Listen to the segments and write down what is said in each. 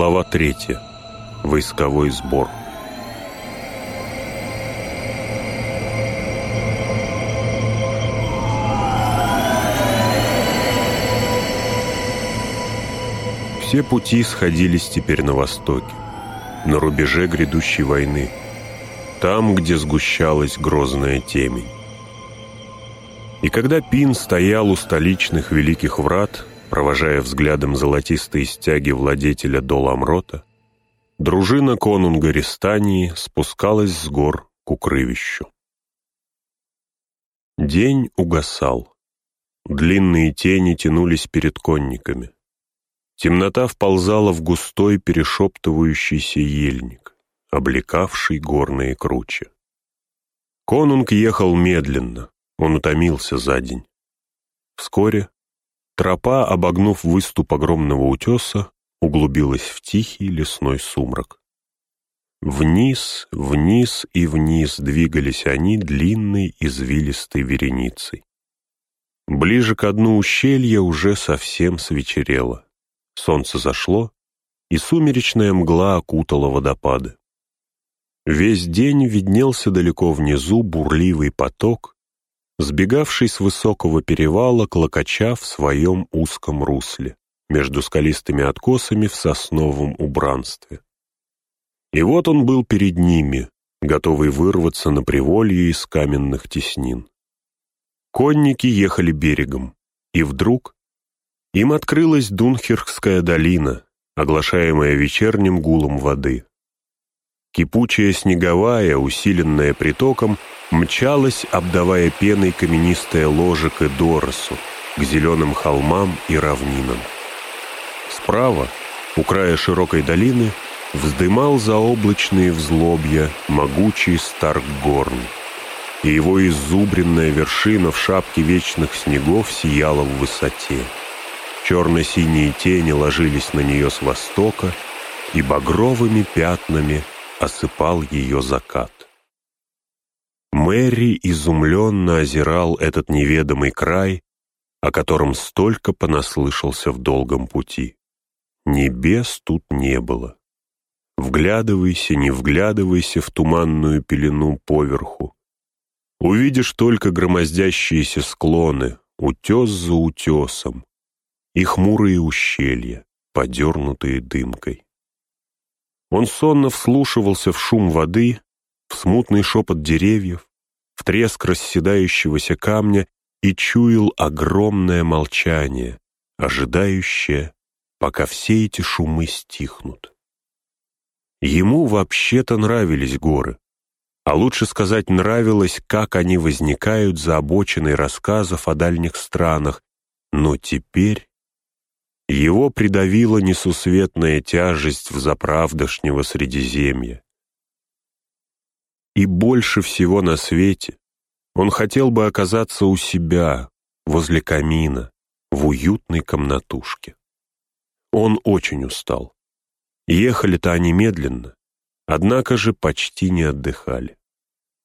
Глава третья. Войсковой сбор. Все пути сходились теперь на востоке, на рубеже грядущей войны, там, где сгущалась грозная темень. И когда Пин стоял у столичных великих врат, провожая взглядом золотистые стяги владетеля Доламрота, дружина конунга Рестании спускалась с гор к укрывищу. День угасал. Длинные тени тянулись перед конниками. Темнота вползала в густой перешептывающийся ельник, облекавший горные кручи. Конунг ехал медленно, он утомился за день. Вскоре тропа, обогнув выступ огромного утеса, углубилась в тихий лесной сумрак. Вниз, вниз и вниз двигались они длинной извилистой вереницей. Ближе к дну ущелья уже совсем свечерело. Солнце зашло, и сумеречная мгла окутала водопады. Весь день виднелся далеко внизу бурливый поток, сбегавший с высокого перевала, клокоча в своем узком русле, между скалистыми откосами в сосновом убранстве. И вот он был перед ними, готовый вырваться на приволье из каменных теснин. Конники ехали берегом, и вдруг им открылась Дунхерхская долина, оглашаемая вечерним гулом воды. Кипучая снеговая, усиленная притоком, мчалась, обдавая пеной каменистое ложе к Эдоросу, к зеленым холмам и равнинам. Справа, у края широкой долины, вздымал заоблачные взлобья могучий Старкгорн, и его изубренная вершина в шапке вечных снегов сияла в высоте. Черно-синие тени ложились на нее с востока, и багровыми пятнами осыпал ее закат. Мэри изумленно озирал этот неведомый край, о котором столько понаслышался в долгом пути. Небес тут не было. Вглядывайся, не вглядывайся в туманную пелену поверху. Увидишь только громоздящиеся склоны, утес за утесом, и хмурые ущелья, подернутые дымкой. Он сонно вслушивался в шум воды, в смутный шепот деревьев, в треск расседающегося камня и чуял огромное молчание, ожидающее, пока все эти шумы стихнут. Ему вообще-то нравились горы, а лучше сказать, нравилось, как они возникают за обочиной рассказов о дальних странах, но теперь его придавила несусветная тяжесть в заправдошнего Средиземья. И больше всего на свете он хотел бы оказаться у себя, возле камина, в уютной комнатушке. Он очень устал. Ехали-то они медленно, однако же почти не отдыхали.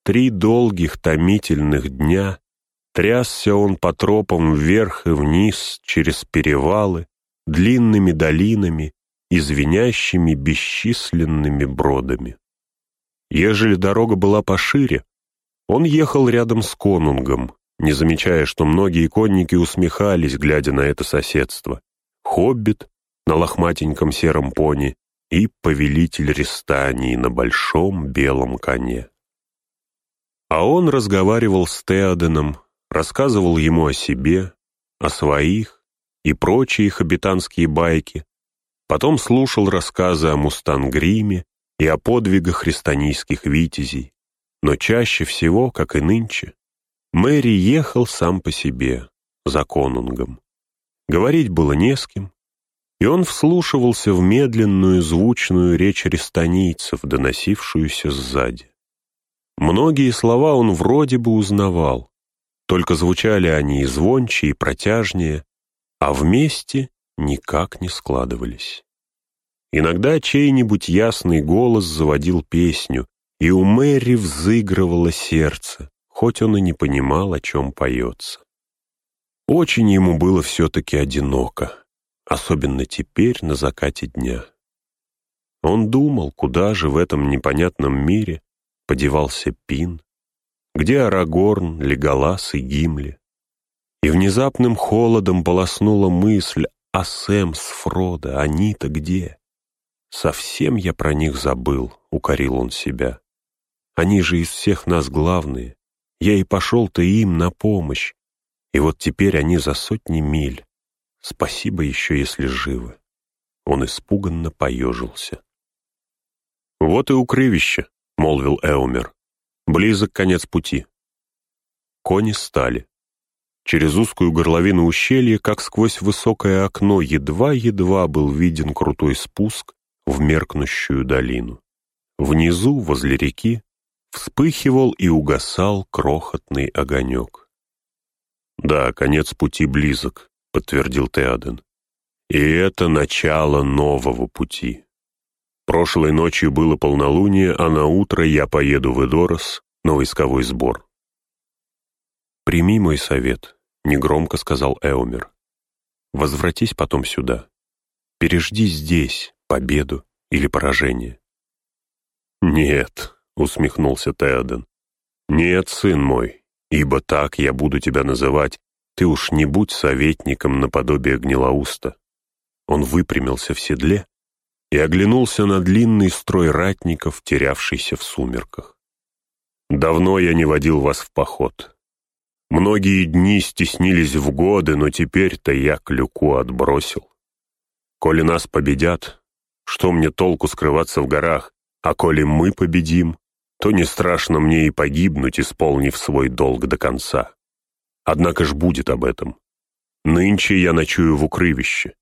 Три долгих томительных дня трясся он по тропам вверх и вниз, через перевалы, длинными долинами и звенящими бесчисленными бродами. Ежели дорога была пошире, он ехал рядом с конунгом, не замечая, что многие конники усмехались, глядя на это соседство. Хоббит на лохматеньком сером пони и повелитель Рестании на большом белом коне. А он разговаривал с Теоденом, рассказывал ему о себе, о своих, и прочие хабитанские байки, потом слушал рассказы о Мустангриме и о подвигах христианийских витязей, но чаще всего, как и нынче, Мэри ехал сам по себе, за конунгом. Говорить было не с кем, и он вслушивался в медленную звучную речь рестанийцев, доносившуюся сзади. Многие слова он вроде бы узнавал, только звучали они и звонче, и протяжнее, а вместе никак не складывались. Иногда чей-нибудь ясный голос заводил песню, и у Мэри взыгрывало сердце, хоть он и не понимал, о чем поется. Очень ему было все-таки одиноко, особенно теперь на закате дня. Он думал, куда же в этом непонятном мире подевался Пин, где Арагорн, Леголас и Гимли. И внезапным холодом полоснула мысль, а Сэм с Фродо, они-то где? Совсем я про них забыл, укорил он себя. Они же из всех нас главные. Я и пошел-то им на помощь. И вот теперь они за сотни миль. Спасибо еще, если живы. Он испуганно поежился. «Вот и укрывище», — молвил Эумер. «Близок конец пути». Кони стали. Через узкую горловину ущелья, как сквозь высокое окно, едва-едва был виден крутой спуск в меркнущую долину. Внизу, возле реки, вспыхивал и угасал крохотный огонек. «Да, конец пути близок», — подтвердил Теоден. «И это начало нового пути. Прошлой ночью было полнолуние, а на утро я поеду в Эдорос на войсковой сбор». «Прими мой совет», — негромко сказал Эомер. «Возвратись потом сюда. Пережди здесь победу или поражение». «Нет», — усмехнулся Теоден. «Нет, сын мой, ибо так я буду тебя называть. Ты уж не будь советником наподобие гнилоуста». Он выпрямился в седле и оглянулся на длинный строй ратников, терявшийся в сумерках. «Давно я не водил вас в поход. Многие дни стеснились в годы, но теперь-то я клюку отбросил. Коли нас победят, что мне толку скрываться в горах, а коли мы победим, то не страшно мне и погибнуть, исполнив свой долг до конца. Однако ж будет об этом. Нынче я ночую в укрывище.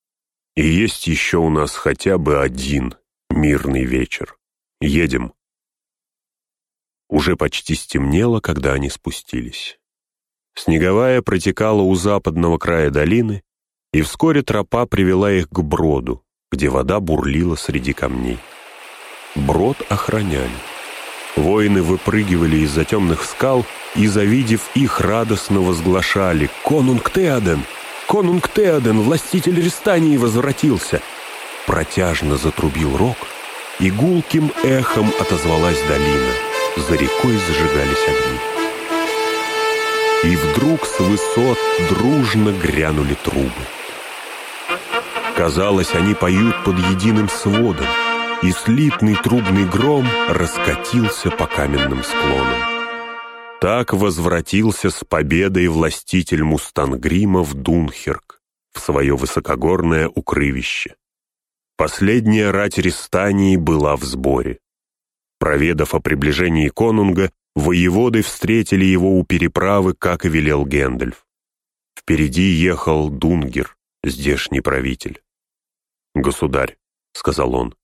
И есть еще у нас хотя бы один мирный вечер. Едем. Уже почти стемнело, когда они спустились. Снеговая протекала у западного края долины, и вскоре тропа привела их к броду, где вода бурлила среди камней. Брод охраняли. Воины выпрыгивали из-за темных скал и, завидев их, радостно возглашали «Конунг Теоден! Конунг Теоден, властитель Рестании, возвратился!» Протяжно затрубил рог, и гулким эхом отозвалась долина. За рекой зажигались огни. И вдруг с высот дружно грянули трубы. Казалось, они поют под единым сводом, и слитный трубный гром раскатился по каменным склонам. Так возвратился с победой властитель Мустангрима в Дунхерк, в свое высокогорное укрывище. Последняя рать Рестании была в сборе. Проведав о приближении конунга, воеводы встретили его у переправы, как и велел Гендальф. Впереди ехал Дунгер, здешний правитель. «Государь», — сказал он,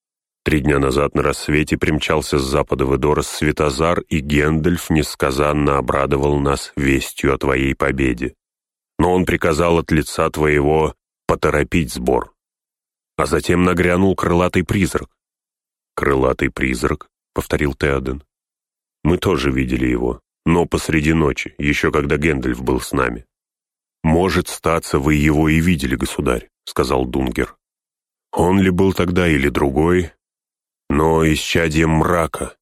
Три дня назад на рассвете примчался с запада в Эдорос Светозар, и Гендальф несказанно обрадовал нас вестью о твоей победе. Но он приказал от лица твоего поторопить сбор. А затем нагрянул крылатый призрак. «Крылатый призрак», — повторил Теоден. «Мы тоже видели его, но посреди ночи, еще когда Гендальф был с нами». «Может, статься, вы его и видели, государь», — сказал Дунгер. «Он ли был тогда или другой, но исчадием мрака,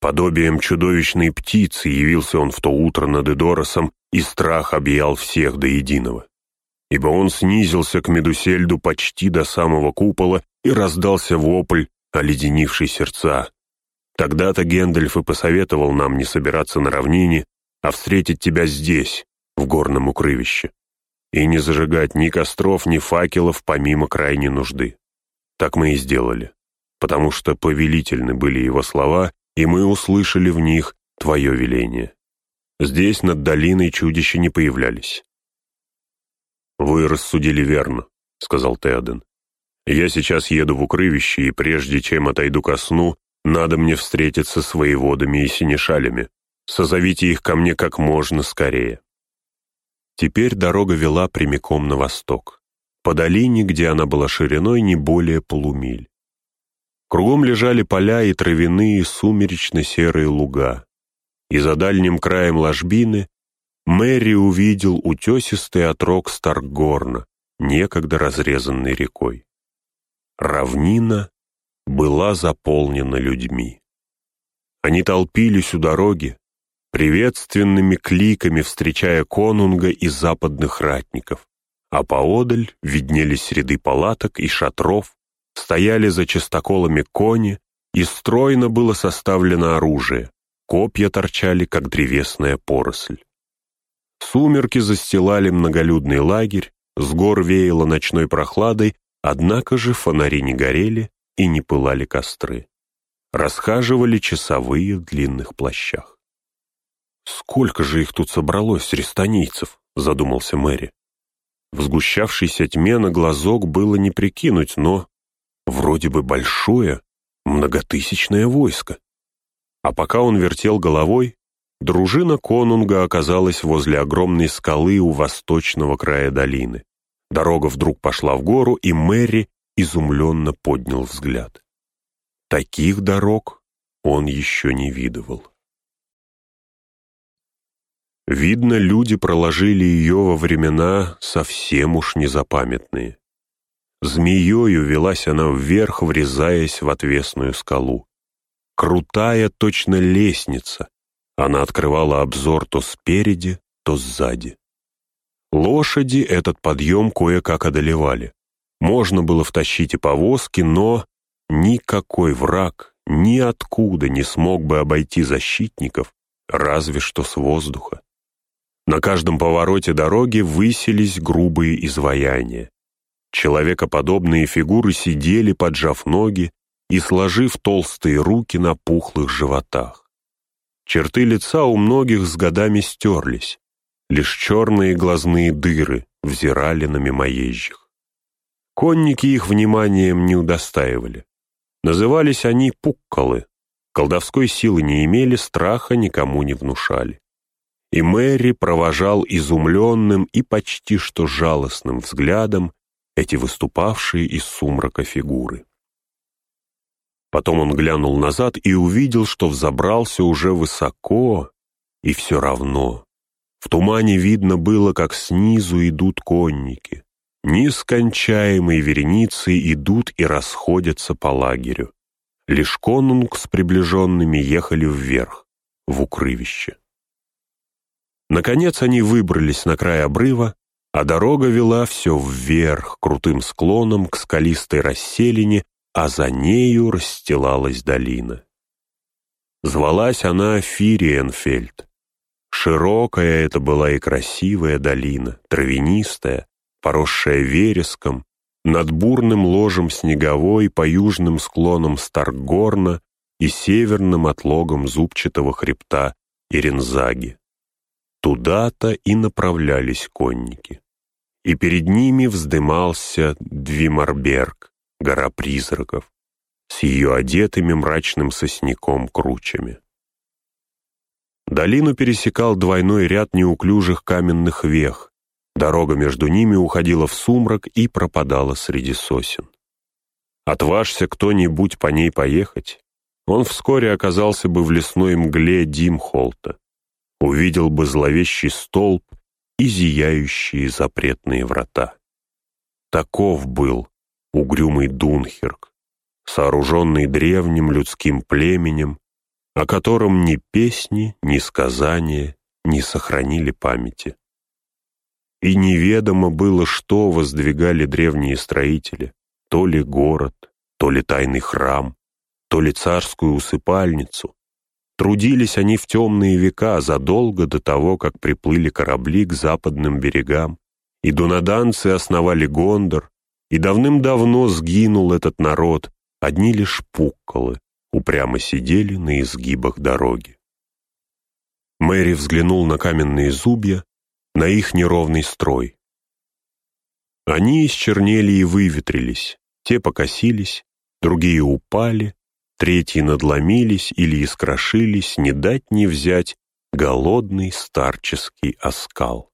подобием чудовищной птицы, явился он в то утро над Эдоросом, и страх объял всех до единого. Ибо он снизился к Медусельду почти до самого купола и раздался вопль, оледенивший сердца. Тогда-то Гендальф и посоветовал нам не собираться на равнине, а встретить тебя здесь, в горном укрывище, и не зажигать ни костров, ни факелов, помимо крайней нужды. Так мы и сделали потому что повелительны были его слова, и мы услышали в них твое веление. Здесь над долиной чудища не появлялись. «Вы рассудили верно», — сказал Теоден. «Я сейчас еду в укрывище, и прежде чем отойду ко сну, надо мне встретиться с воеводами и синешалями. Созовите их ко мне как можно скорее». Теперь дорога вела прямиком на восток, по долине, где она была шириной не более полумиль. Кругом лежали поля и травяные сумеречно-серые луга. И за дальним краем ложбины Мэри увидел утесистый отрог Старгорна, некогда разрезанный рекой. Равнина была заполнена людьми. Они толпились у дороги, приветственными кликами встречая конунга и западных ратников, а поодаль виднелись ряды палаток и шатров, стояли за частоколами кони, и стройно было составлено оружие, копья торчали, как древесная поросль. Сумерки застилали многолюдный лагерь, с гор веяло ночной прохладой, однако же фонари не горели и не пылали костры. Расхаживали часовые в длинных плащах. «Сколько же их тут собралось, рестанийцев?» — задумался Мэри. В сгущавшейся тьме на глазок было не прикинуть, но вроде бы большое, многотысячное войско. А пока он вертел головой, дружина конунга оказалась возле огромной скалы у восточного края долины. Дорога вдруг пошла в гору, и Мэри изумленно поднял взгляд. Таких дорог он еще не видывал. Видно, люди проложили ее во времена совсем уж незапамятные. Змеёю велась она вверх, врезаясь в отвесную скалу. Крутая точно лестница. Она открывала обзор то спереди, то сзади. Лошади этот подъем кое-как одолевали. Можно было втащить и повозки, но никакой враг ниоткуда не смог бы обойти защитников, разве что с воздуха. На каждом повороте дороги высились грубые изваяния. Человекоподобные фигуры сидели, поджав ноги и сложив толстые руки на пухлых животах. Черты лица у многих с годами стерлись, лишь черные глазные дыры взирали на мимоезжих. Конники их вниманием не удостаивали. Назывались они пукколы, колдовской силы не имели, страха никому не внушали. И Мэри провожал изумленным и почти что жалостным взглядом эти выступавшие из сумрака фигуры. Потом он глянул назад и увидел, что взобрался уже высоко, и все равно. В тумане видно было, как снизу идут конники. Нескончаемой вереницей идут и расходятся по лагерю. Лишь конунг с приближенными ехали вверх, в укрывище. Наконец они выбрались на край обрыва, а дорога вела все вверх, крутым склоном к скалистой расселине, а за нею расстилалась долина. Звалась она Фириенфельд. Широкая это была и красивая долина, травянистая, поросшая вереском, над бурным ложем снеговой по южным склонам Старгорна и северным отлогом зубчатого хребта Ирензаги. Туда-то и направлялись конники. И перед ними вздымался Двимарберг, гора призраков, с ее одетыми мрачным сосняком кручами. Долину пересекал двойной ряд неуклюжих каменных вех, дорога между ними уходила в сумрак и пропадала среди сосен. Отважься кто-нибудь по ней поехать, он вскоре оказался бы в лесной мгле Димхолта, увидел бы зловещий столб и зияющие запретные врата. Таков был угрюмый Дунхерк, сооруженный древним людским племенем, о котором ни песни, ни сказания не сохранили памяти. И неведомо было, что воздвигали древние строители, то ли город, то ли тайный храм, то ли царскую усыпальницу, Трудились они в темные века, задолго до того, как приплыли корабли к западным берегам, и дунаданцы основали Гондор, и давным-давно сгинул этот народ, одни лишь пукколы упрямо сидели на изгибах дороги. Мэри взглянул на каменные зубья, на их неровный строй. Они исчернели и выветрились, те покосились, другие упали, Третьи надломились или искрошились, не дать не взять голодный старческий оскал.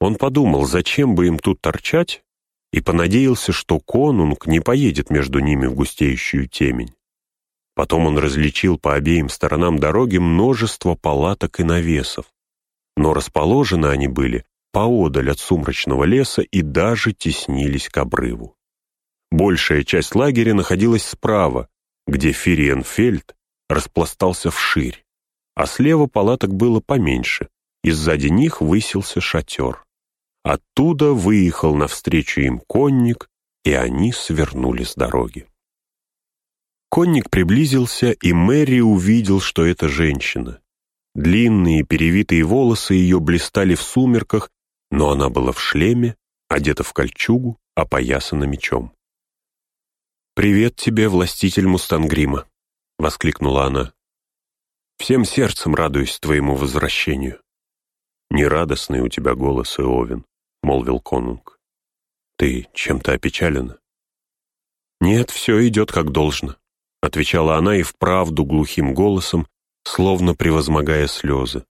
Он подумал, зачем бы им тут торчать, и понадеялся, что конунг не поедет между ними в густеющую темень. Потом он различил по обеим сторонам дороги множество палаток и навесов, но расположены они были поодаль от сумрачного леса и даже теснились к обрыву. Большая часть лагеря находилась справа, где Фириенфельд распластался вширь, а слева палаток было поменьше, и сзади них высился шатер. Оттуда выехал навстречу им конник, и они свернули с дороги. Конник приблизился, и Мэри увидел, что это женщина. Длинные перевитые волосы ее блистали в сумерках, но она была в шлеме, одета в кольчугу, опоясана мечом. «Привет тебе, властитель Мустангрима!» — воскликнула она. «Всем сердцем радуюсь твоему возвращению». «Нерадостный у тебя голос, Иовин», — молвил конунг. «Ты чем-то опечалена?» «Нет, все идет как должно», — отвечала она и вправду глухим голосом, словно превозмогая слезы.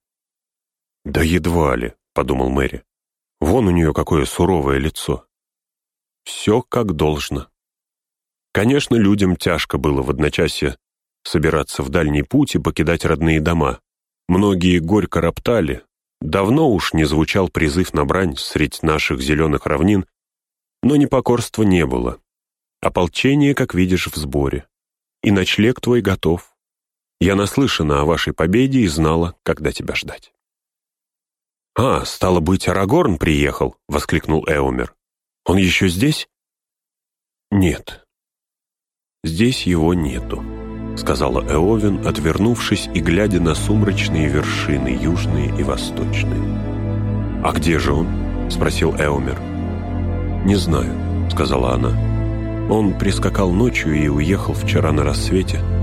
«Да едва ли», — подумал Мэри. «Вон у нее какое суровое лицо». «Все как должно». Конечно, людям тяжко было в одночасье собираться в дальний путь и покидать родные дома. Многие горько роптали. Давно уж не звучал призыв на брань средь наших зеленых равнин, но непокорства не было. Ополчение, как видишь, в сборе. И ночлег твой готов. Я наслышана о вашей победе и знала, когда тебя ждать. «А, стало быть, Арагорн приехал!» — воскликнул Эомер. «Он еще здесь?» «Нет. Здесь его нету», — сказала Эовин, отвернувшись и глядя на сумрачные вершины, южные и восточные. «А где же он?» — спросил Эомер. «Не знаю», — сказала она. «Он прискакал ночью и уехал вчера на рассвете».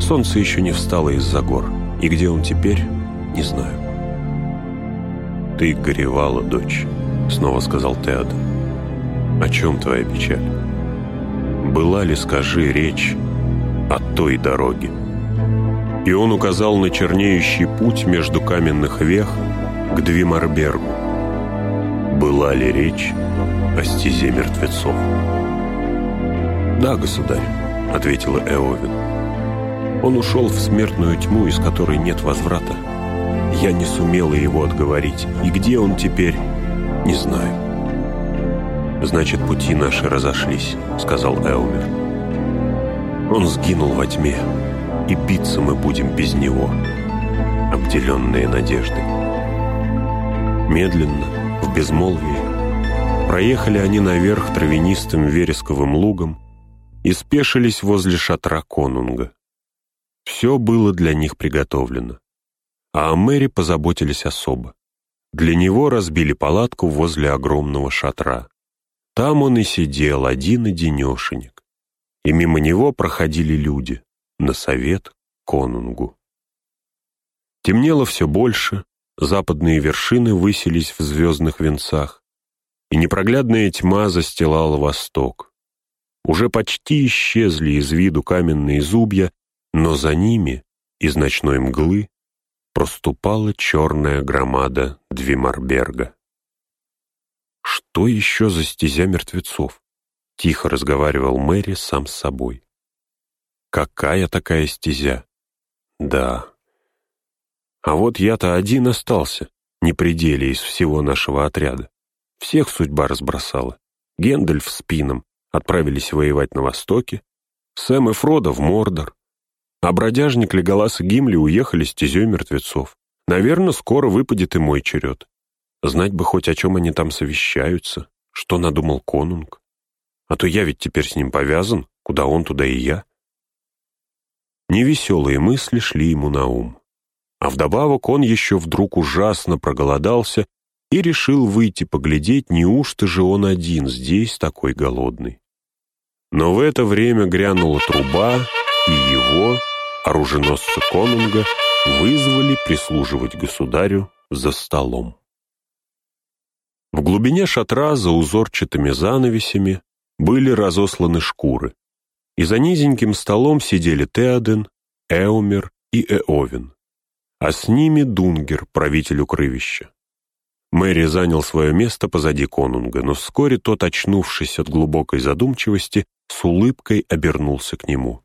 Солнце еще не встало из-за гор, и где он теперь, не знаю. «Ты горевала, дочь», — снова сказал Теодор. «О чем твоя печаль? Была ли, скажи, речь о той дороге?» И он указал на чернеющий путь между каменных вех к Двимарбергу. Была ли речь о стезе мертвецов? «Да, государь», — ответила Эовин. Он ушел в смертную тьму, из которой нет возврата. Я не сумела его отговорить, и где он теперь, не знаю. «Значит, пути наши разошлись», — сказал Элмер. «Он сгинул во тьме, и биться мы будем без него, обделенные надеждой». Медленно, в безмолвии, проехали они наверх травянистым вересковым лугом и спешились возле шатра конунга. Все было для них приготовлено. А о Мэри позаботились особо. Для него разбили палатку возле огромного шатра. Там он и сидел, один и. И мимо него проходили люди на совет конунгу. Темнело все больше, западные вершины высились в звездных венцах, и непроглядная тьма застилала восток. Уже почти исчезли из виду каменные зубья, но за ними, из ночной мглы, проступала черная громада Двимарберга. «Что еще за стезя мертвецов?» — тихо разговаривал Мэри сам с собой. «Какая такая стезя?» «Да. А вот я-то один остался, не пределе из всего нашего отряда. Всех судьба разбросала. Гендальф с Пином отправились воевать на востоке, Сэм и Фродо в Мордор, а бродяжник Леголас и Гимли уехали стезей мертвецов. Наверное, скоро выпадет и мой черед. Знать бы хоть, о чем они там совещаются, что надумал конунг. А то я ведь теперь с ним повязан, куда он, туда и я. Невеселые мысли шли ему на ум. А вдобавок он еще вдруг ужасно проголодался и решил выйти поглядеть, неужто же он один здесь такой голодный. Но в это время грянула труба, и его оруженосца конунга вызвали прислуживать государю за столом. В глубине шатра за узорчатыми занавесями были разосланы шкуры, и за низеньким столом сидели Теоден, Эомер и Эовин, а с ними Дунгер, правитель укрывища. Мэри занял свое место позади конунга, но вскоре тот, очнувшись от глубокой задумчивости, с улыбкой обернулся к нему.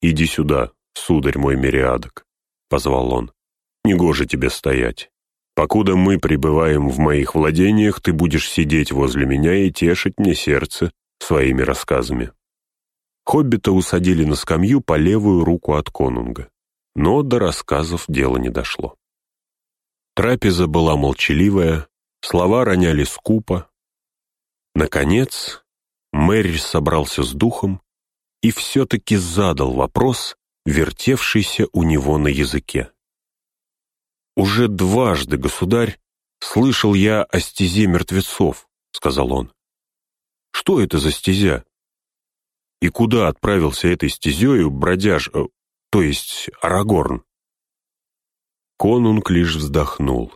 «Иди сюда», сударь мой Мириадок», — позвал он, — «негоже тебе стоять. Покуда мы пребываем в моих владениях, ты будешь сидеть возле меня и тешить мне сердце своими рассказами. Хоббита усадили на скамью по левую руку от конунга, но до рассказов дело не дошло. Трапеза была молчаливая, слова роняли скупо. Наконец, Мэри собрался с духом и все-таки задал вопрос, вертевшийся у него на языке. «Уже дважды, государь, слышал я о стезе мертвецов», — сказал он. «Что это за стезя? И куда отправился этой стезею бродяж, э, то есть Арагорн?» Конунг лишь вздохнул.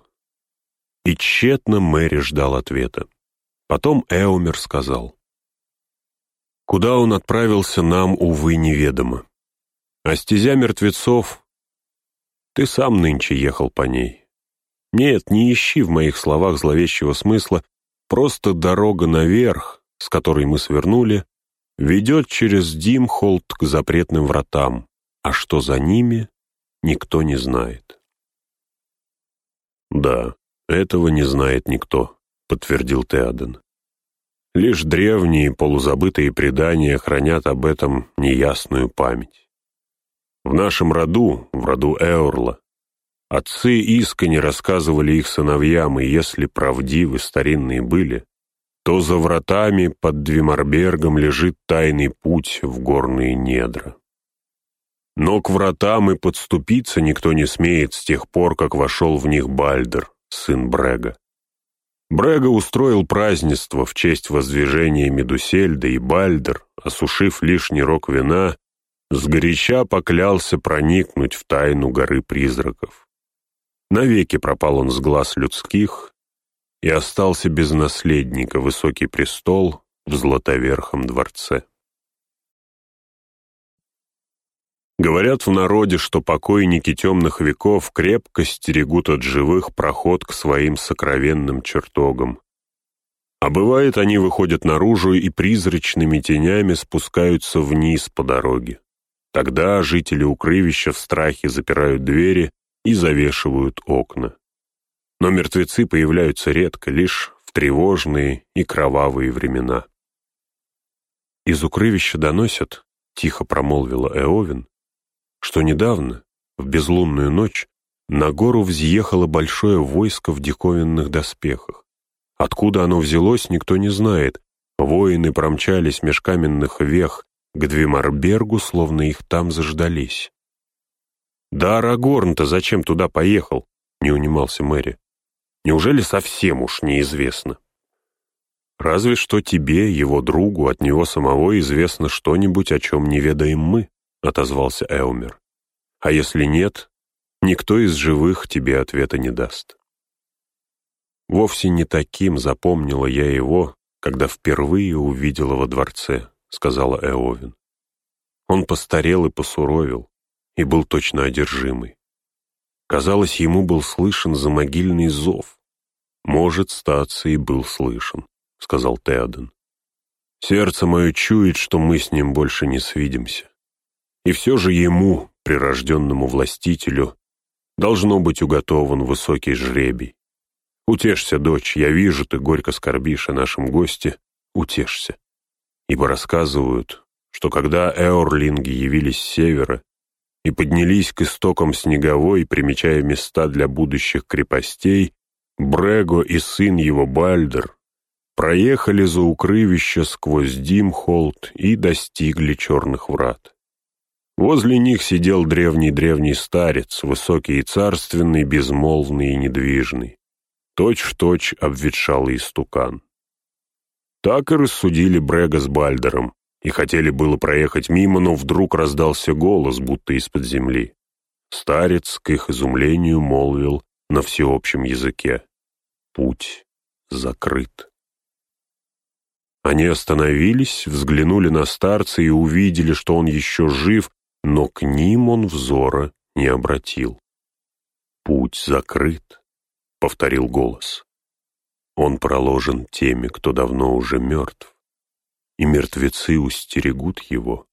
И тщетно Мэри ждал ответа. Потом Эумер сказал. Куда он отправился, нам, увы, неведомо. А стезя мертвецов... Ты сам нынче ехал по ней. Нет, не ищи в моих словах зловещего смысла, просто дорога наверх, с которой мы свернули, ведет через Димхолд к запретным вратам, а что за ними, никто не знает. «Да, этого не знает никто», — подтвердил Теоден. Лишь древние полузабытые предания хранят об этом неясную память. В нашем роду, в роду Эорла, отцы искренне рассказывали их сыновьям, и если правдивы старинные были, то за вратами под Двимарбергом лежит тайный путь в горные недра. Но к вратам и подступиться никто не смеет с тех пор, как вошел в них Бальдер, сын Брега. Брега устроил празднество в честь воздвижения Медусельда, и Бальдер, осушив лишний рог вина, сгоряча поклялся проникнуть в тайну горы призраков. Навеки пропал он с глаз людских и остался без наследника высокий престол в Златоверхом дворце. Говорят в народе, что покойники темных веков крепко стерегут от живых проход к своим сокровенным чертогам. А бывает, они выходят наружу и призрачными тенями спускаются вниз по дороге. Тогда жители укрывища в страхе запирают двери и завешивают окна. Но мертвецы появляются редко, лишь в тревожные и кровавые времена. «Из укрывища доносят», — тихо промолвила Эовин, что недавно, в безлунную ночь, на гору взъехало большое войско в диковинных доспехах. Откуда оно взялось, никто не знает. Воины промчались меж каменных вех к Двимарбергу, словно их там заждались. «Да Арагорн-то зачем туда поехал?» — не унимался Мэри. «Неужели совсем уж неизвестно?» «Разве что тебе, его другу, от него самого известно что-нибудь, о чем не ведаем мы», — отозвался Эумер. «А если нет, никто из живых тебе ответа не даст». «Вовсе не таким запомнила я его, когда впервые увидела во дворце», — сказала Эовин. Он постарел и посуровил, и был точно одержимый. Казалось, ему был слышен замогильный зов. «Может, статься и был слышен», — сказал Теоден. «Сердце мое чует, что мы с ним больше не свидимся. И все же ему, прирожденному властителю, должно быть уготован высокий жребий. Утешься, дочь, я вижу, ты горько скорбишь о нашем госте, утешься. Ибо рассказывают, что когда эорлинги явились с севера и поднялись к истокам снеговой, примечая места для будущих крепостей, Брего и сын его Бальдер проехали за укрывище сквозь Димхолд и достигли черных врат. Возле них сидел древний-древний старец, высокий и царственный, безмолвный и недвижный. Точь-в-точь точь обветшалый истукан. Так и рассудили Брега с Бальдером, и хотели было проехать мимо, но вдруг раздался голос, будто из-под земли. Старец, к их изумлению, молвил на всеобщем языке. Путь закрыт. Они остановились, взглянули на старца и увидели, что он еще жив но к ним он взора не обратил. «Путь закрыт», — повторил голос. «Он проложен теми, кто давно уже мертв, и мертвецы устерегут его,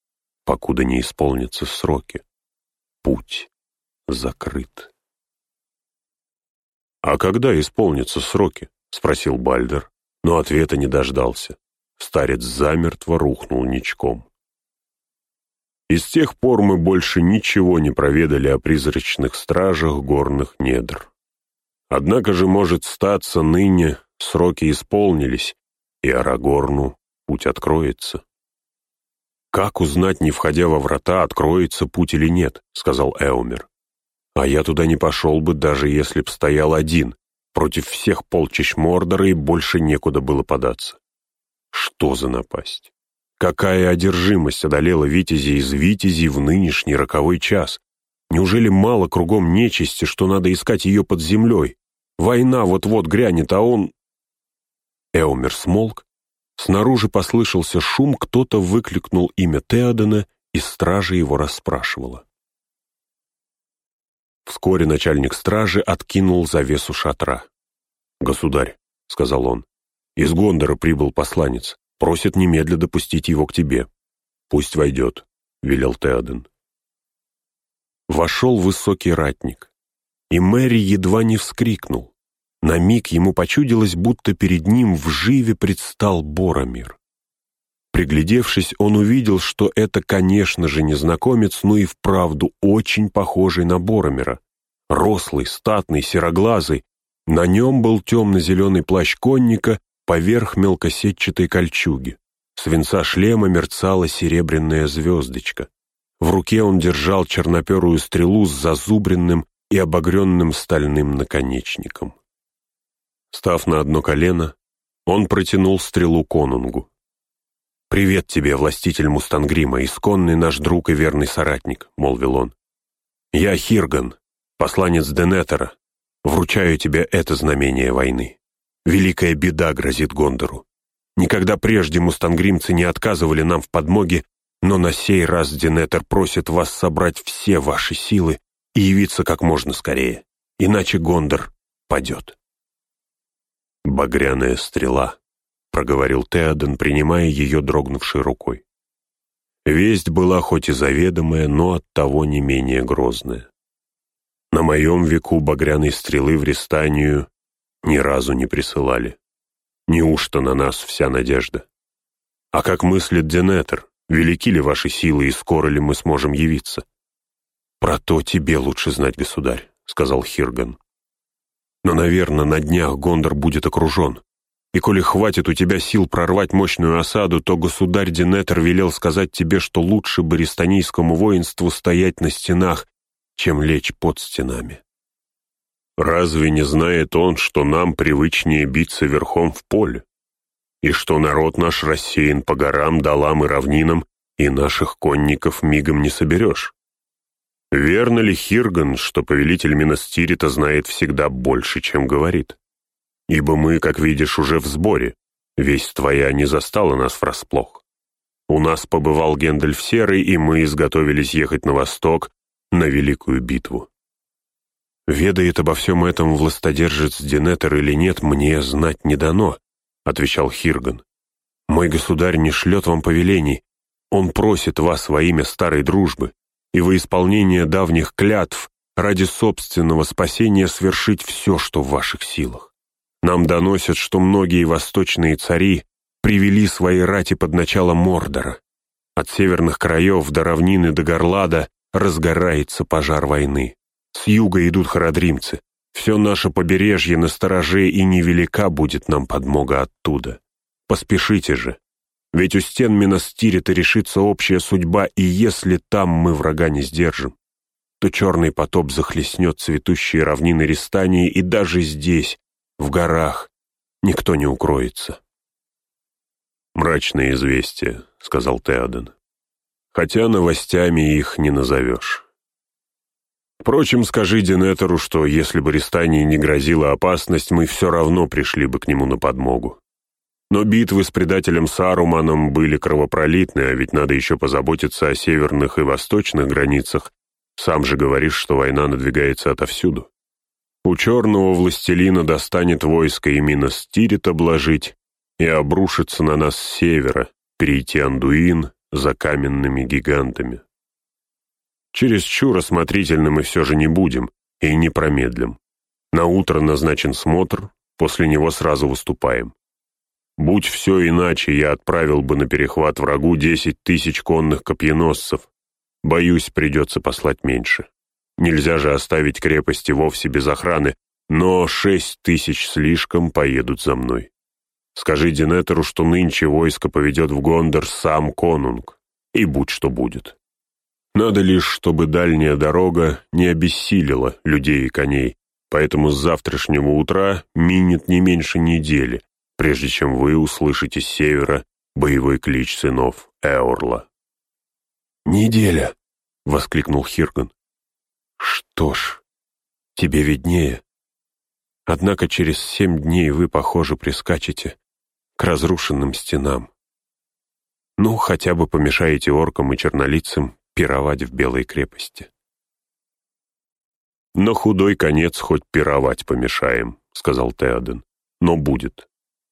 покуда не исполнятся сроки. Путь закрыт». «А когда исполнятся сроки?» — спросил Бальдер, но ответа не дождался. Старец замертво рухнул ничком. И с тех пор мы больше ничего не проведали о призрачных стражах горных недр. Однако же, может статься, ныне сроки исполнились, и Арагорну путь откроется. «Как узнать, не входя во врата, откроется путь или нет?» — сказал Эумер. «А я туда не пошел бы, даже если б стоял один, против всех полчищ Мордора, и больше некуда было податься. Что за напасть? Какая одержимость одолела Витязи из Витязей в нынешний роковой час? Неужели мало кругом нечисти, что надо искать ее под землей? Война вот-вот грянет, а он... Эумер смолк. Снаружи послышался шум, кто-то выкликнул имя Теодена, и стража его расспрашивала. Вскоре начальник стражи откинул завесу шатра. «Государь», — сказал он, — «из Гондора прибыл посланец. Просит немедля допустить его к тебе. Пусть войдет, — велел Теоден. Вошел высокий ратник, и Мэри едва не вскрикнул. На миг ему почудилось, будто перед ним в живе предстал Боромир. Приглядевшись, он увидел, что это, конечно же, незнакомец, но и вправду очень похожий на Боромира. Рослый, статный, сероглазый. На нем был темно-зеленый плащ конника поверх мелкосетчатой кольчуги. С венца шлема мерцала серебряная звездочка. В руке он держал черноперую стрелу с зазубренным и обогренным стальным наконечником. Став на одно колено, он протянул стрелу конунгу. «Привет тебе, властитель Мустангрима, исконный наш друг и верный соратник», — молвил он. «Я Хирган, посланец Денетера, вручаю тебе это знамение войны». Великая беда грозит Гондору. Никогда прежде мустангримцы не отказывали нам в подмоге, но на сей раз Динетер просит вас собрать все ваши силы и явиться как можно скорее, иначе Гондор падет. «Багряная стрела», — проговорил Теоден, принимая ее дрогнувшей рукой. Весть была хоть и заведомая, но оттого не менее грозная. На моем веку багряной стрелы в Рестанию ни разу не присылали. Неужто на нас вся надежда? А как мыслит Денетер, велики ли ваши силы и скоро ли мы сможем явиться? Про то тебе лучше знать, государь, сказал Хирган. Но, наверное, на днях Гондор будет окружен. И коли хватит у тебя сил прорвать мощную осаду, то государь Денетер велел сказать тебе, что лучше баристанийскому воинству стоять на стенах, чем лечь под стенами. Разве не знает он, что нам привычнее биться верхом в поле? И что народ наш рассеян по горам, долам и равнинам, и наших конников мигом не соберешь? Верно ли, Хирган, что повелитель Минастирита знает всегда больше, чем говорит? Ибо мы, как видишь, уже в сборе. Весть твоя не застала нас врасплох. У нас побывал Гендальф Серый, и мы изготовились ехать на восток на великую битву. «Ведает обо всем этом властодержец Динетер или нет, мне знать не дано», — отвечал Хирган. «Мой государь не шлет вам повелений. Он просит вас во имя старой дружбы и во исполнение давних клятв ради собственного спасения свершить все, что в ваших силах. Нам доносят, что многие восточные цари привели свои рати под начало Мордора. От северных краев до равнины до Горлада разгорается пожар войны. С юга идут хородримцы. Все наше побережье на стороже, и невелика будет нам подмога оттуда. Поспешите же. Ведь у стен Минастирита решится общая судьба, и если там мы врага не сдержим, то черный потоп захлестнет цветущие равнины Рестании, и даже здесь, в горах, никто не укроется. «Мрачное известие», — сказал Теоден. «Хотя новостями их не назовешь». Впрочем, скажи Денетору, что если бы Ристании не грозила опасность, мы все равно пришли бы к нему на подмогу. Но битвы с предателем Саруманом были кровопролитны, а ведь надо еще позаботиться о северных и восточных границах. Сам же говоришь, что война надвигается отовсюду. У черного властелина достанет войско и Минос Тирит обложить и обрушится на нас с севера, перейти Андуин за каменными гигантами. Чересчур осмотрительны мы все же не будем и не промедлим. На утро назначен смотр, после него сразу выступаем. Будь все иначе, я отправил бы на перехват врагу десять тысяч конных копьеносцев. Боюсь, придется послать меньше. Нельзя же оставить крепости вовсе без охраны, но шесть тысяч слишком поедут за мной. Скажи Динетеру, что нынче войско поведет в Гондор сам конунг, и будь что будет. Надо лишь, чтобы дальняя дорога не обессилила людей и коней, поэтому с завтрашнего утра минет не меньше недели, прежде чем вы услышите с севера боевой клич сынов Эорла. «Неделя!» — воскликнул Хирган. «Что ж, тебе виднее. Однако через семь дней вы, похоже, прискачете к разрушенным стенам. Ну, хотя бы помешаете оркам и чернолицам пировать в Белой крепости». «На худой конец хоть пировать помешаем», — сказал Теоден. «Но будет.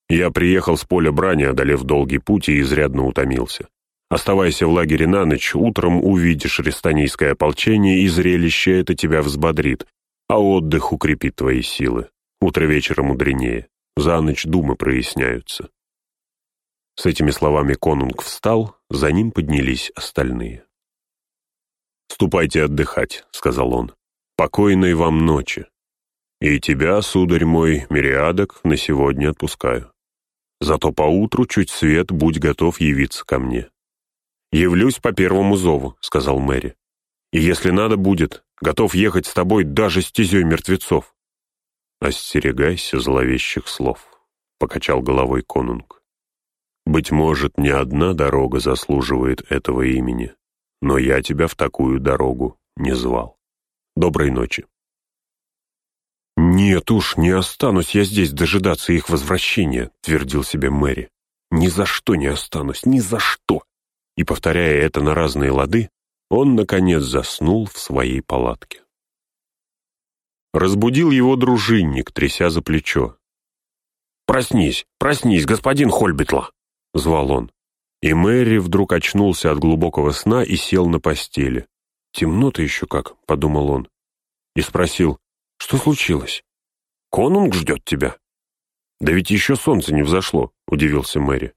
Я приехал с поля брани, одолев долгий путь и изрядно утомился. Оставайся в лагере на ночь, утром увидишь рестанийское ополчение, и зрелище это тебя взбодрит, а отдых укрепит твои силы. Утро вечера мудренее. За ночь думы проясняются. С этими словами конунг встал, за ним поднялись остальные. «Ступайте отдыхать», — сказал он. «Покойной вам ночи. И тебя, сударь мой, мириадок, на сегодня отпускаю. Зато поутру чуть свет будь готов явиться ко мне». «Явлюсь по первому зову», — сказал Мэри. «И если надо будет, готов ехать с тобой даже стезей мертвецов». «Остерегайся зловещих слов», — покачал головой конунг. «Быть может, не одна дорога заслуживает этого имени, но я тебя в такую дорогу не звал. Доброй ночи». «Нет уж, не останусь я здесь дожидаться их возвращения», — твердил себе Мэри. «Ни за что не останусь, ни за что!» И, повторяя это на разные лады, он, наконец, заснул в своей палатке. Разбудил его дружинник, тряся за плечо. «Проснись, проснись, господин Хольбитла!» — звал он. И Мэри вдруг очнулся от глубокого сна и сел на постели. «Темно-то еще как», — подумал он. И спросил, что случилось? Конунг ждет тебя. Да ведь еще солнце не взошло, удивился Мэри.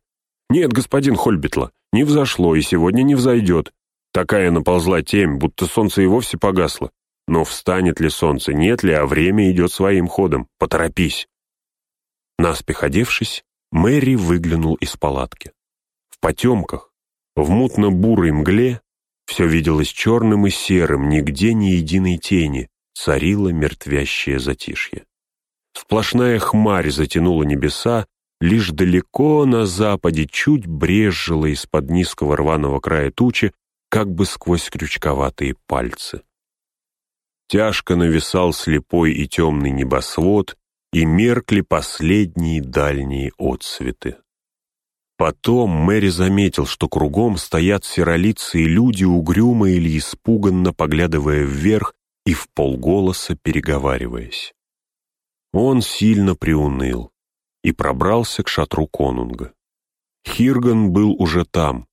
Нет, господин Хольбитла, не взошло и сегодня не взойдет. Такая наползла темь, будто солнце и вовсе погасло. Но встанет ли солнце, нет ли, а время идет своим ходом. Поторопись. Наспех одевшись, Мэри выглянул из палатки. В потемках, в мутно-бурой мгле, все виделось черным и серым, нигде ни единой тени, царило мертвящее затишье. Сплошная хмарь затянула небеса, лишь далеко на западе чуть брезжила из-под низкого рваного края тучи, как бы сквозь крючковатые пальцы. Тяжко нависал слепой и темный небосвод, и меркли последние дальние отсветы. Потом Мэри заметил, что кругом стоят серолицые люди, угрюмо или испуганно поглядывая вверх и в полголоса переговариваясь. Он сильно приуныл и пробрался к шатру конунга. Хирган был уже там.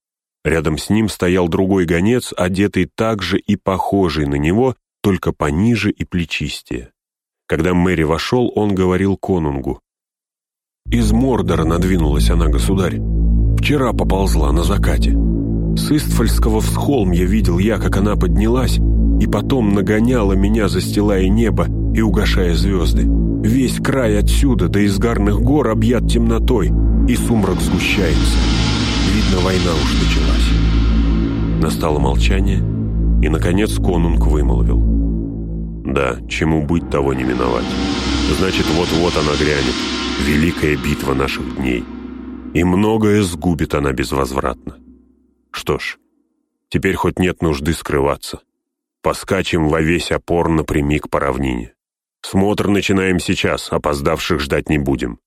Рядом с ним стоял другой гонец, одетый также и похожий на него, только пониже и плечистее. Когда Мэри вошел, он говорил конунгу. «Из Мордора надвинулась она, государь. Вчера поползла на закате. С Истфальского всхолмья видел я, как она поднялась, и потом нагоняла меня, застилая небо и угошая звезды. Весь край отсюда до изгарных гор объят темнотой, и сумрак сгущается. Видно, война уж началась. Настало молчание, и, наконец, конунг вымолвил. «Да, чему быть, того не миновать. Значит, вот-вот она грянет. Великая битва наших дней. И многое сгубит она безвозвратно. Что ж, теперь хоть нет нужды скрываться. Поскачем во весь опор напрямик по равнине. Смотр начинаем сейчас, опоздавших ждать не будем.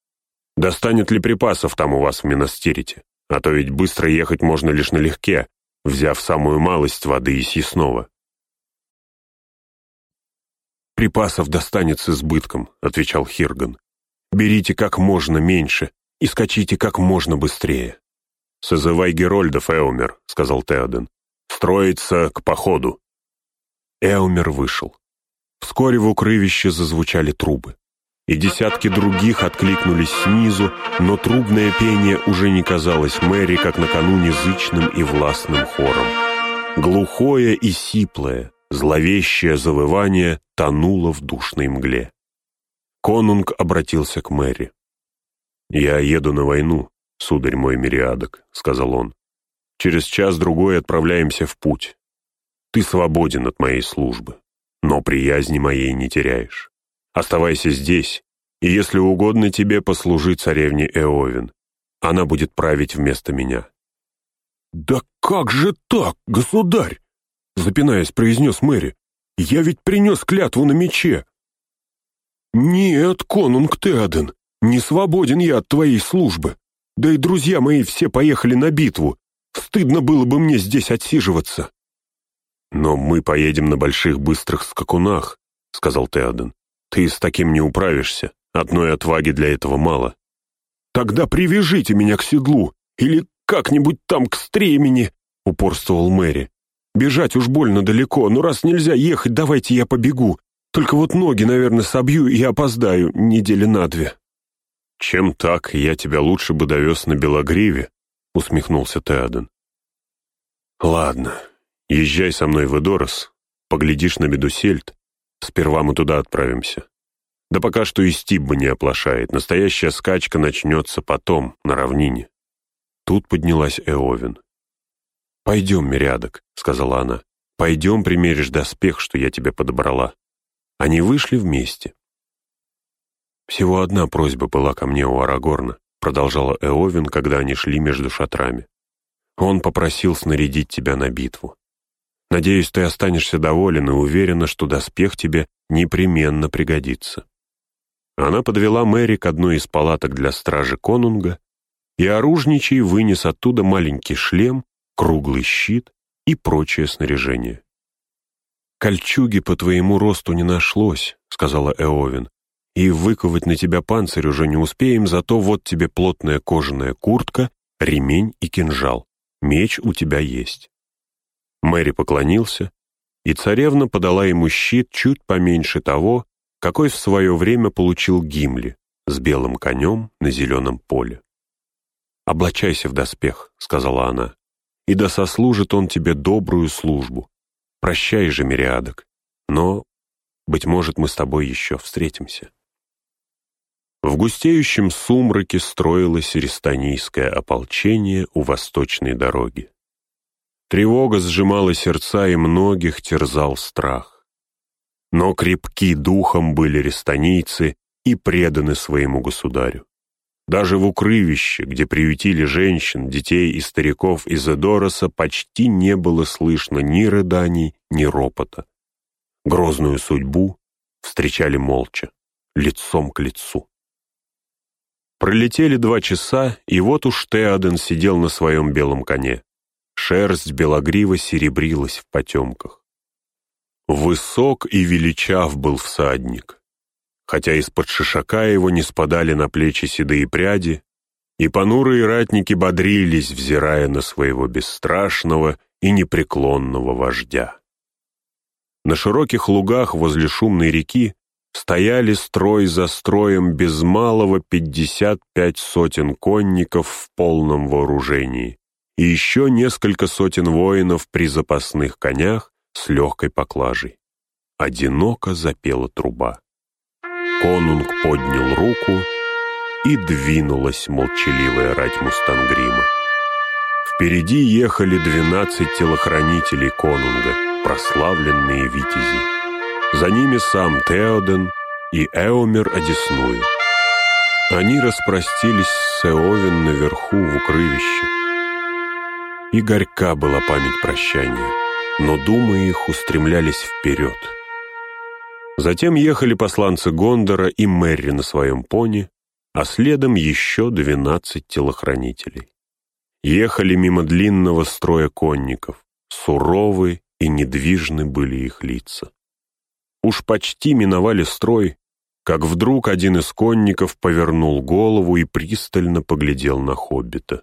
Достанет ли припасов там у вас в Минастерите? А то ведь быстро ехать можно лишь налегке, взяв самую малость воды и съестного. «Припасов достанет с избытком», — отвечал Хирган. «Берите как можно меньше и скачите как можно быстрее». «Созывай Герольдов, Эумер», — сказал Теоден. «Строится к походу». Эумер вышел. Вскоре в укрывище зазвучали трубы. и десятки других откликнулись снизу, но трубное пение уже не казалось Мэри, как накануне зычным и властным хором. Глухое и сиплое, зловещее завывание тонуло в душной мгле. Конунг обратился к Мэри. «Я еду на войну, сударь мой Мириадок», — сказал он. «Через час-другой отправляемся в путь. Ты свободен от моей службы, но приязни моей не теряешь. Оставайся здесь, и если угодно тебе, послужи царевне Эовин. Она будет править вместо меня». «Да как же так, государь?» Запинаясь, произнес Мэри. «Я ведь принес клятву на мече». «Нет, конунг Теоден, не свободен я от твоей службы. Да и друзья мои все поехали на битву. Стыдно было бы мне здесь отсиживаться». «Но мы поедем на больших быстрых скакунах», — сказал Теоден. Ты с таким не управишься. Одной отваги для этого мало. Тогда привяжите меня к седлу или как-нибудь там к стремени, упорствовал Мэри. Бежать уж больно далеко, но раз нельзя ехать, давайте я побегу. Только вот ноги, наверное, собью и опоздаю недели на две. Чем так, я тебя лучше бы довез на Белогриве, усмехнулся Теоден. Ладно, езжай со мной в Эдорос, поглядишь на Медусельт, Сперва мы туда отправимся. Да пока что и Стибба не оплошает. Настоящая скачка начнется потом, на равнине. Тут поднялась Эовин. «Пойдем, Мириадок», — сказала она. «Пойдем примеришь доспех, что я тебе подобрала». Они вышли вместе. «Всего одна просьба была ко мне у Арагорна», — продолжала Эовин, когда они шли между шатрами. «Он попросил снарядить тебя на битву. Надеюсь, ты останешься доволен и уверена, что доспех тебе непременно пригодится». Она подвела Мэри к одной из палаток для стражи конунга, и оружничий вынес оттуда маленький шлем, круглый щит и прочее снаряжение. «Кольчуги по твоему росту не нашлось», — сказала Эовин, «и выковать на тебя панцирь уже не успеем, зато вот тебе плотная кожаная куртка, ремень и кинжал. Меч у тебя есть». Мэри поклонился, и царевна подала ему щит чуть поменьше того, какой в свое время получил Гимли с белым конем на зеленом поле. «Облачайся в доспех», — сказала она, — «и да сослужит он тебе добрую службу. Прощай же, Мириадок, но, быть может, мы с тобой еще встретимся». В густеющем сумраке строилось рестанийское ополчение у восточной дороги. Тревога сжимала сердца, и многих терзал страх. Но крепки духом были рестанийцы и преданы своему государю. Даже в укрывище, где приютили женщин, детей и стариков из Эдороса, почти не было слышно ни рыданий, ни ропота. Грозную судьбу встречали молча, лицом к лицу. Пролетели два часа, и вот уж Теоден сидел на своем белом коне. Шерсть белогрива серебрилась в потемках. Высок и величав был всадник, хотя из-под шишака его не спадали на плечи седые пряди, и понурые ратники бодрились, взирая на своего бесстрашного и непреклонного вождя. На широких лугах возле шумной реки стояли строй за строем без малого пятьдесят пять сотен конников в полном вооружении, и еще несколько сотен воинов при запасных конях с легкой поклажей. Одиноко запела труба. Конунг поднял руку, и двинулась молчаливая рать Мустангрима. Впереди ехали двенадцать телохранителей Конунга, прославленные витязи. За ними сам Теоден и Эомер одесную. Они распростились с Эовен наверху в укрывище. И горька была память прощания, но думы их устремлялись вперед. Затем ехали посланцы Гондора и Мэри на своем пони, а следом еще двенадцать телохранителей. Ехали мимо длинного строя конников, суровы и недвижны были их лица. Уж почти миновали строй, как вдруг один из конников повернул голову и пристально поглядел на хоббита.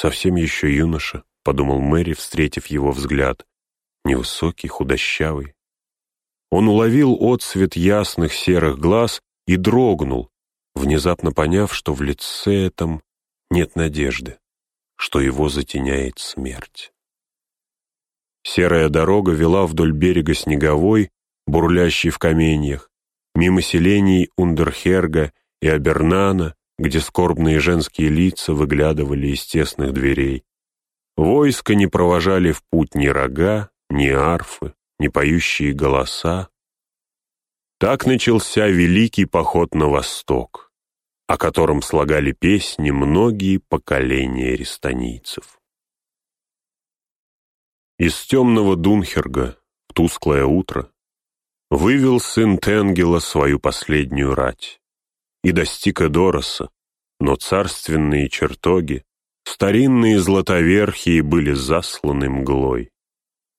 «Совсем еще юноша», — подумал Мэри, встретив его взгляд. Невысокий, худощавый. Он уловил отсвет ясных серых глаз и дрогнул, внезапно поняв, что в лице этом нет надежды, что его затеняет смерть. Серая дорога вела вдоль берега Снеговой, бурлящей в каменьях, мимо селений Ундерхерга и Абернана, где скорбные женские лица выглядывали из тесных дверей. Войско не провожали в путь ни рога, ни арфы, ни поющие голоса. Так начался великий поход на восток, о котором слагали песни многие поколения рестанийцев. Из темного Дунхерга в тусклое утро вывел сын Тенгела свою последнюю рать и достиг Эдороса, но царственные чертоги, старинные златоверхие были засланы мглой.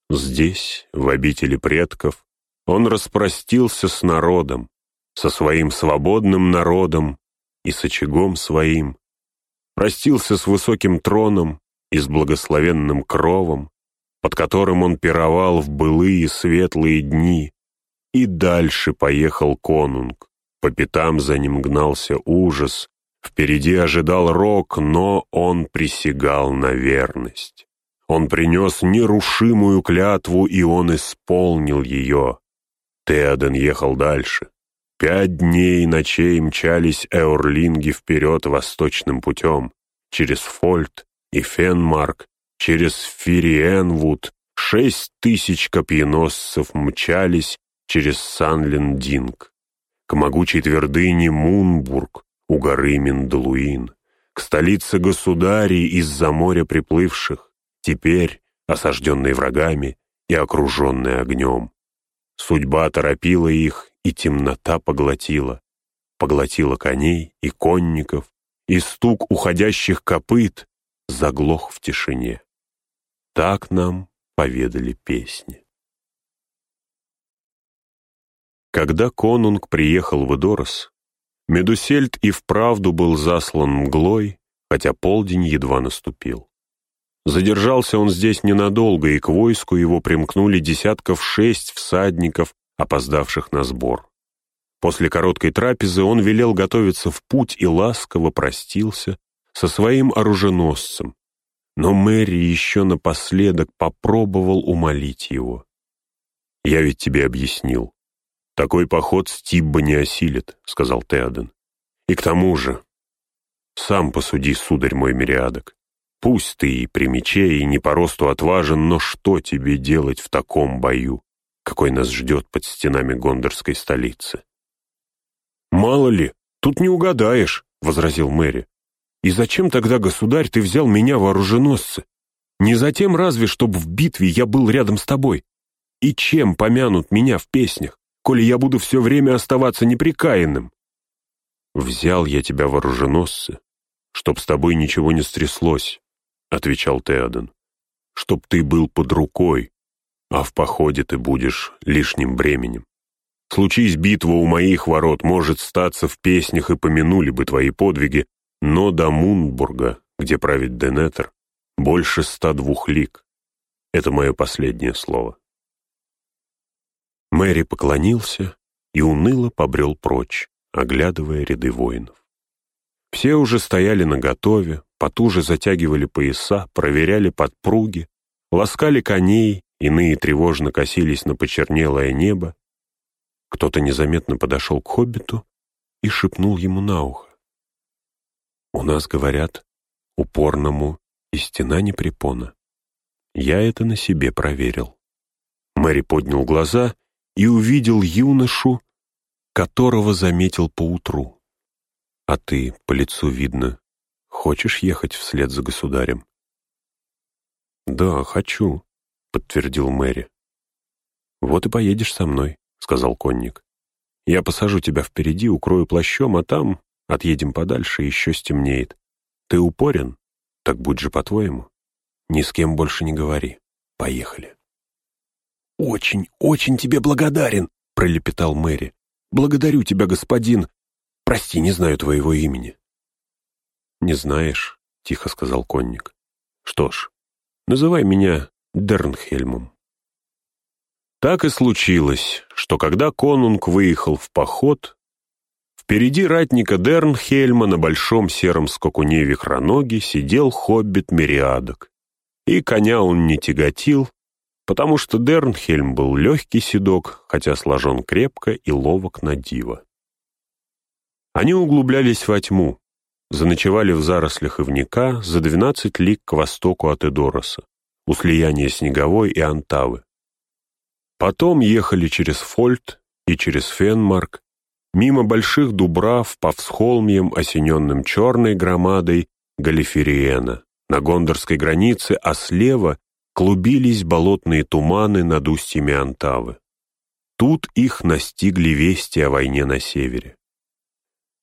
Здесь, в обители предков, он распростился с народом, со своим свободным народом и с очагом своим, простился с высоким троном и с благословенным кровом, под которым он пировал в былые светлые дни, и дальше поехал конунг. По пятам за ним гнался ужас, впереди ожидал рок, но он присягал на верность. Он принес нерушимую клятву, и он исполнил ее. Теоден ехал дальше. Пять дней и ночей мчались эорлинги вперед восточным путем, через Фольт и Фенмарк, Через Фириенвуд шесть тысяч копьеносцев мчались через Санлендинг, к могучей твердыне Мунбург у горы Миндалуин, к столице государей из-за моря приплывших, теперь осажденной врагами и окруженной огнем. Судьба торопила их, и темнота поглотила. Поглотила коней и конников, и стук уходящих копыт заглох в тишине. Так нам поведали песни. Когда конунг приехал в Эдорос, Медусельд и вправду был заслан мглой, хотя полдень едва наступил. Задержался он здесь ненадолго, и к войску его примкнули десятков шесть всадников, опоздавших на сбор. После короткой трапезы он велел готовиться в путь и ласково простился со своим оруженосцем, но Мэри еще напоследок попробовал умолить его. «Я ведь тебе объяснил. Такой поход Стибба не осилит», — сказал Теоден. «И к тому же, сам посуди, сударь мой мириадок. Пусть ты и при мече, и не по росту отважен, но что тебе делать в таком бою, какой нас ждет под стенами гондорской столицы?» «Мало ли, тут не угадаешь», — возразил Мэри. И зачем тогда, государь, ты взял меня вооруженосцы? Не затем разве, чтобы в битве я был рядом с тобой? И чем помянут меня в песнях, коли я буду все время оставаться неприкаянным? Взял я тебя вооруженосцы, чтоб с тобой ничего не стряслось, — отвечал Теоден, — чтоб ты был под рукой, а в походе ты будешь лишним бременем. Случись битва у моих ворот, может статься в песнях и помянули бы твои подвиги, но до Мунбурга, где правит Денетер, больше ста двух лиг. Это мое последнее слово. Мэри поклонился и уныло побрел прочь, оглядывая ряды воинов. Все уже стояли наготове, потуже затягивали пояса, проверяли подпруги, ласкали коней, иные тревожно косились на почернелое небо. Кто-то незаметно подошел к хоббиту и шепнул ему на ухо. У нас говорят, упорному и стена не препона. Я это на себе проверил. Мэри поднял глаза и увидел юношу, которого заметил поутру. А ты, по лицу видно, хочешь ехать вслед за государем? Да, хочу, подтвердил Мэри. Вот и поедешь со мной, сказал конник. Я посажу тебя впереди, укрою плащом, а там Отъедем подальше, еще стемнеет. Ты упорен? Так будь же по-твоему. Ни с кем больше не говори. Поехали. «Очень, очень тебе благодарен!» — пролепетал Мэри. «Благодарю тебя, господин. Прости, не знаю твоего имени». «Не знаешь?» — тихо сказал конник. «Что ж, называй меня Дернхельмом». Так и случилось, что когда конунг выехал в поход, Впереди ратника Дернхельма на большом сером скакуне вихроноги сидел хоббит Мериадок. И коня он не тяготил, потому что Дернхельм был легкий седок, хотя сложен крепко и ловок на диво. Они углублялись во тьму, заночевали в зарослях ивника за двенадцать лиг к востоку от Эдороса, у слияния Снеговой и Антавы. Потом ехали через Фольт и через Фенмарк, мимо больших дубрав по всхолмьям, осененным черной громадой Галифериена, на гондорской границе, а слева клубились болотные туманы над устьями Антавы. Тут их настигли вести о войне на севере.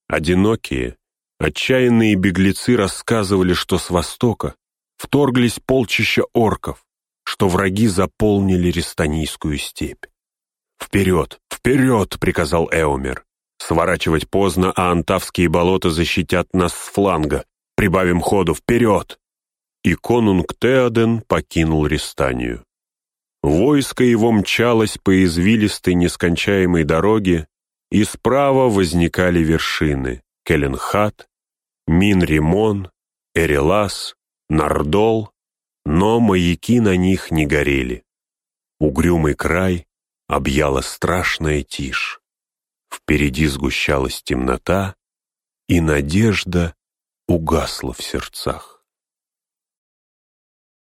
Одинокие, отчаянные беглецы рассказывали, что с востока вторглись полчища орков, что враги заполнили Рестанийскую степь. «Вперед! Вперед!» — приказал Эомер. «Сворачивать поздно, а антавские болота защитят нас с фланга. Прибавим ходу! Вперед!» И конунг Теоден покинул Рестанию. Войско его мчалось по извилистой нескончаемой дороге, и справа возникали вершины — Келенхат, Минримон, Эрелас, Нардол, но маяки на них не горели. Угрюмый край объяла страшная тишь. Впереди сгущалась темнота, и надежда угасла в сердцах.